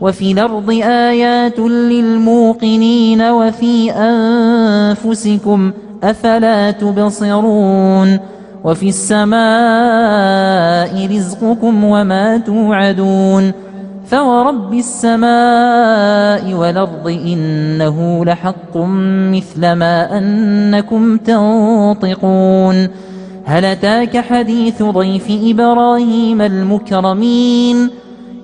وفي الأرض آيات للموقنين وفي أنفسكم أفلا تبصرون وفي السماء رزقكم وما توعدون فورب السماء والأرض إنه لحق مثل ما أنكم تنطقون هل أتاك حديث ضيف إبراهيم المكرمين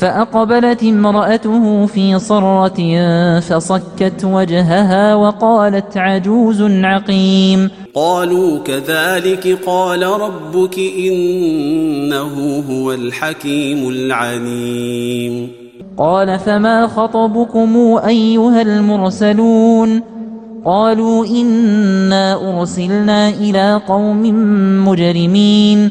فأقبلت امرأته في صرة فصكت وجهها وقالت عجوز عقيم. قالوا كذلك قال ربك إنه هو الحكيم العليم. قال فما خطبكم أيها المرسلون؟ قالوا إنا أرسلنا إلى قوم مجرمين.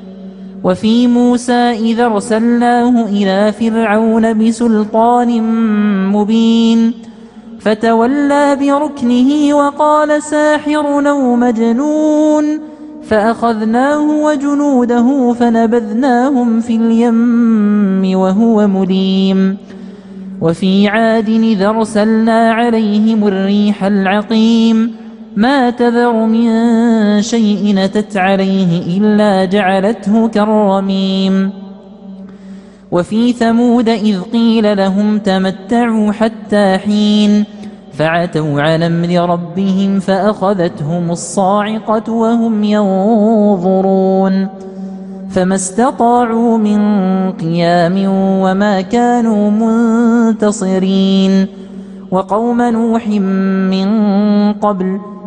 وفي موسى إذا أرسلناه إلى فرعون بسلطان مبين فتولى بركنه وقال ساحر أو مجنون فأخذناه وجنوده فنبذناهم في اليم وهو مليم. وفي عاد إذا أرسلنا عليهم الريح العقيم ما تذر من شيء نتت عليه إلا جعلته كالرميم. وفي ثمود إذ قيل لهم تمتعوا حتى حين فعتوا على أمر ربهم فأخذتهم الصاعقة وهم ينظرون. فما استطاعوا من قيام وما كانوا منتصرين. وقوم نوح من قبل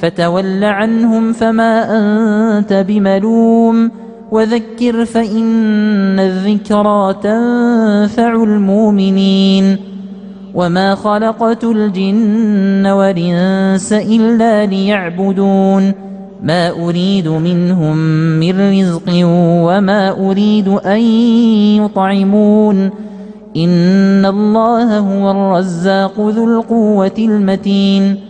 فتول عنهم فما أنت بملوم وذكر فإن الذكرى تنفع المؤمنين وما خلقت الجن والإنس إلا ليعبدون ما أريد منهم من رزق وما أريد أن يطعمون إن الله هو الرزاق ذو القوة المتين